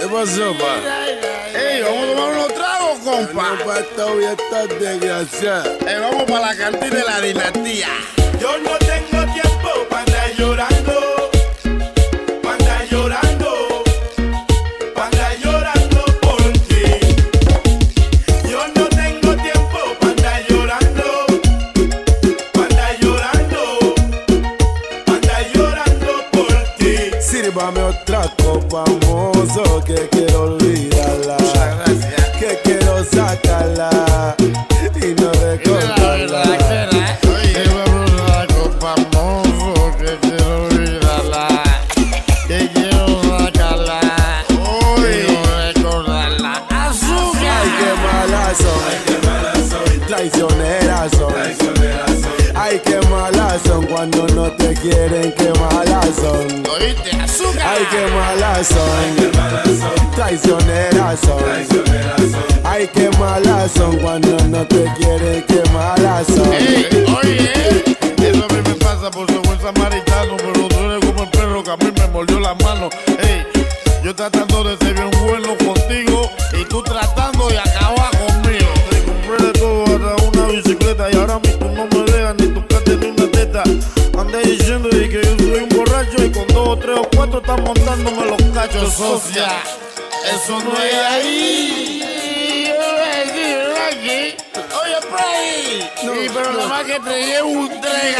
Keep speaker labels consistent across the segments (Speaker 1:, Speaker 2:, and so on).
Speaker 1: ¿Qué pasó, pa?
Speaker 2: Ey, vamos a tomar unos tragos, compa.
Speaker 1: No, pa, esta desgraciada.
Speaker 2: Ey, vamos para la cantina de la dinastía.
Speaker 1: Sírvame otra copa, mozo, que quiero olvidarla. Que quiero sacarla y no recordarla.
Speaker 2: Oye, vamos a la copa, mozo, que quiero olvidarla. Que quiero sacarla. Y no recordarla. ¡Azúcar!
Speaker 1: Ay, qué malas son. Traicioneras son. Malas son cuando no te quieren, qué malas son.
Speaker 2: ¿Oíste? ¡Azúcar!
Speaker 1: Ay, qué malas son. Traicioneras son. Ay, qué malas son cuando no te quieren, qué malas son.
Speaker 2: Ey, oye, eso a mí me pasa por ser buen samaritano, pero tú eres como el perro que a mí me mordió la mano. Ey, yo tratando de ser bien bueno contigo y tú tratando de acabar conmigo. Están montándome los cachos, socia. Eso no es ahí. Oye, ahí. Sí, pero nada más que te llevo un tren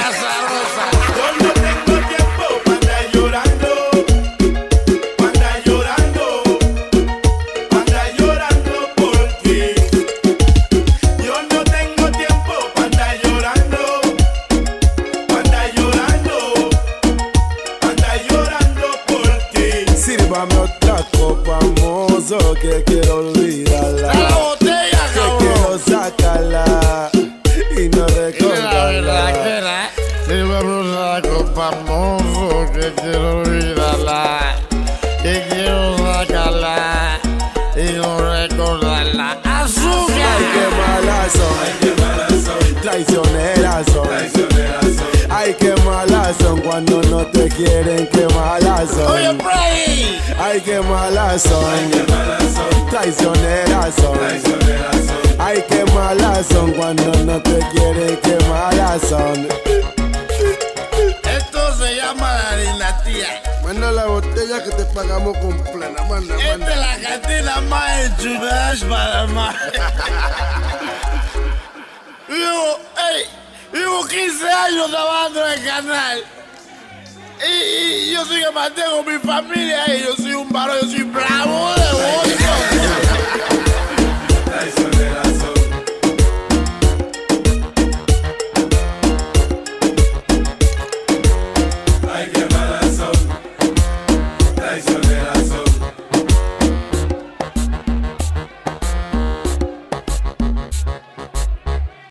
Speaker 1: Sírvame otra copa, mozo, que quiero olvidarla.
Speaker 2: ¡A la botella,
Speaker 1: Que
Speaker 2: cabrón!
Speaker 1: quiero sacarla y no recordarla.
Speaker 2: Sírvame una copa, mozo, que quiero olvidarla. Que quiero sacarla y no recordarla.
Speaker 1: Ay,
Speaker 2: ¡Azúcar!
Speaker 1: qué malas son. Traicioneras son. Ay, qué malas son cuando no te quieren, qué malas son. Ay, qué malas son. Traicioneras son. Ay, qué malas son cuando no te quieren, qué malas son.
Speaker 2: Esto se llama la dinastía.
Speaker 1: Manda la botella que te pagamos completa. Manda,
Speaker 2: Esta es la cantina más enchulada para más. Vivo, ey, vivo 15 años trabajando en el canal. Yo soy que mantengo mi familia y yo soy un varón, yo soy bravo.